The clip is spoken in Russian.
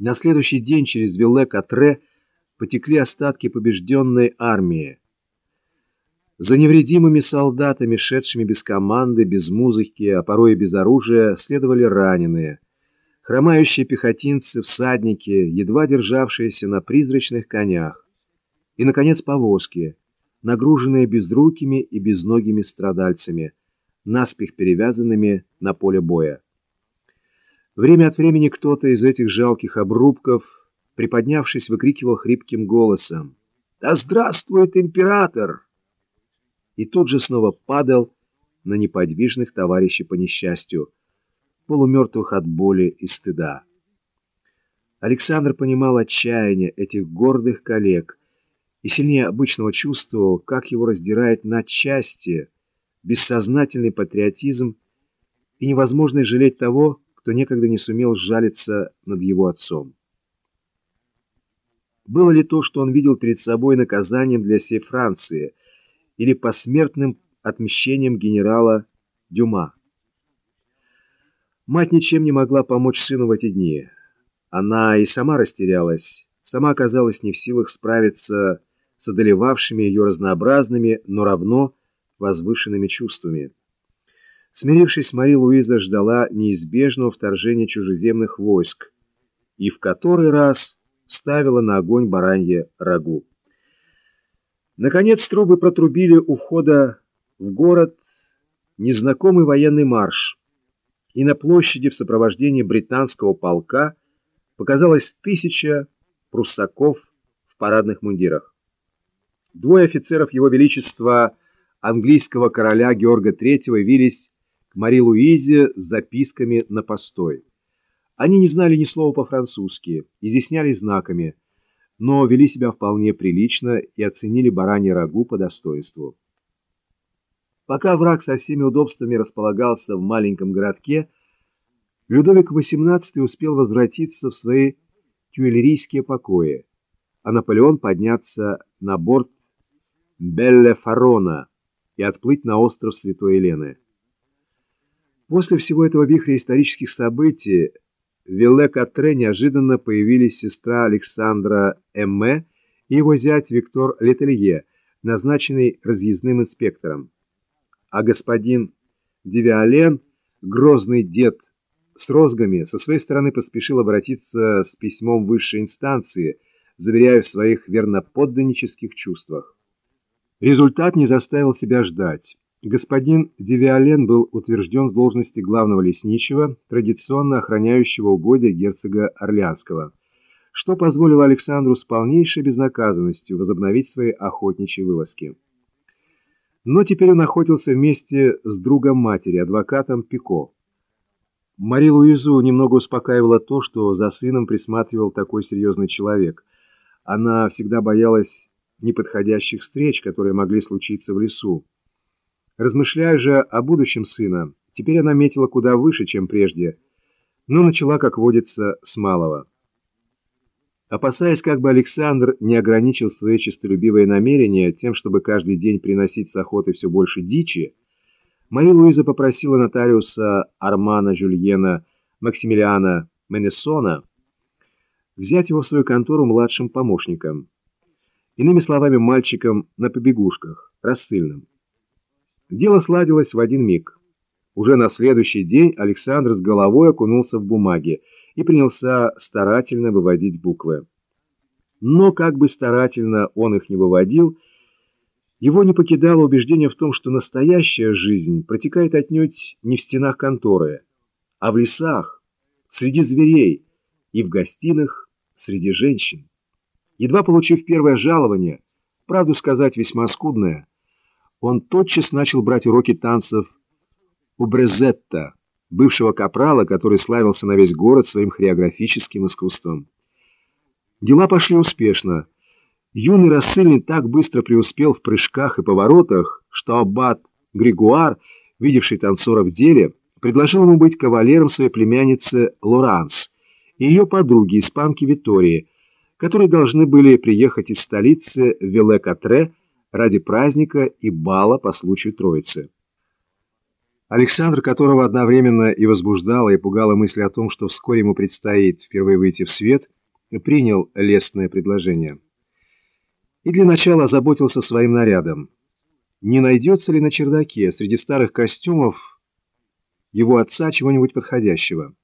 На следующий день через Вилле-Катре потекли остатки побежденной армии. За невредимыми солдатами, шедшими без команды, без музыки, а порой и без оружия, следовали раненые. Хромающие пехотинцы, всадники, едва державшиеся на призрачных конях. И, наконец, повозки, нагруженные безрукими и безногими страдальцами, наспех перевязанными на поле боя. Время от времени кто-то из этих жалких обрубков, приподнявшись, выкрикивал хрипким голосом «Да здравствует император!» и тут же снова падал на неподвижных товарищей по несчастью, полумертвых от боли и стыда. Александр понимал отчаяние этих гордых коллег и сильнее обычного чувствовал, как его раздирает на части бессознательный патриотизм и невозможность жалеть того, кто некогда не сумел сжалиться над его отцом. Было ли то, что он видел перед собой наказанием для всей Франции – или посмертным отмщением генерала Дюма. Мать ничем не могла помочь сыну в эти дни. Она и сама растерялась, сама оказалась не в силах справиться с одолевавшими ее разнообразными, но равно возвышенными чувствами. Смирившись, Мари Луиза ждала неизбежного вторжения чужеземных войск и в который раз ставила на огонь баранье рагу. Наконец трубы протрубили у входа в город незнакомый военный марш, и на площади в сопровождении британского полка показалось тысяча пруссаков в парадных мундирах. Двое офицеров Его Величества английского короля Георга III явились к Мари Луизе с записками на постой. Они не знали ни слова по-французски, изъяснялись знаками – но вели себя вполне прилично и оценили баранье рагу по достоинству. Пока враг со всеми удобствами располагался в маленьком городке, Людовик XVIII успел возвратиться в свои тюэлерийские покои, а Наполеон подняться на борт Белле Фарона и отплыть на остров Святой Елены. После всего этого вихря исторических событий в Вилле-Катре неожиданно появились сестра Александра Эмме и его зять Виктор Летелье, назначенный разъездным инспектором. А господин Девиален, грозный дед с розгами, со своей стороны поспешил обратиться с письмом высшей инстанции, заверяя в своих верноподданнических чувствах. Результат не заставил себя ждать. Господин Девиален был утвержден в должности главного лесничего, традиционно охраняющего угодья герцога Орлеанского, что позволило Александру с полнейшей безнаказанностью возобновить свои охотничьи вылазки. Но теперь он охотился вместе с другом матери, адвокатом Пико. Мари Луизу немного успокаивало то, что за сыном присматривал такой серьезный человек. Она всегда боялась неподходящих встреч, которые могли случиться в лесу. Размышляя же о будущем сына, теперь она метила куда выше, чем прежде, но начала, как водится, с малого. Опасаясь, как бы Александр не ограничил свои честолюбивые намерения тем, чтобы каждый день приносить с охоты все больше дичи, Мария Луиза попросила нотариуса Армана Жюльена Максимилиана Менесона взять его в свою контору младшим помощником, иными словами, мальчиком на побегушках, рассыльным. Дело сладилось в один миг. Уже на следующий день Александр с головой окунулся в бумаги и принялся старательно выводить буквы. Но как бы старательно он их не выводил, его не покидало убеждение в том, что настоящая жизнь протекает отнюдь не в стенах конторы, а в лесах, среди зверей и в гостиных среди женщин. Едва получив первое жалование, правду сказать весьма скудное, он тотчас начал брать уроки танцев у Брезетта, бывшего капрала, который славился на весь город своим хореографическим искусством. Дела пошли успешно. Юный рассыльный так быстро преуспел в прыжках и поворотах, что аббат Григуар, видевший танцора в деле, предложил ему быть кавалером своей племянницы Лоранс и ее подруги, испанки Витории, которые должны были приехать из столицы Веле-Катре ради праздника и бала по случаю Троицы. Александр, которого одновременно и возбуждала, и пугала мысль о том, что вскоре ему предстоит впервые выйти в свет, принял лестное предложение. И для начала озаботился своим нарядом. Не найдется ли на чердаке среди старых костюмов его отца чего-нибудь подходящего?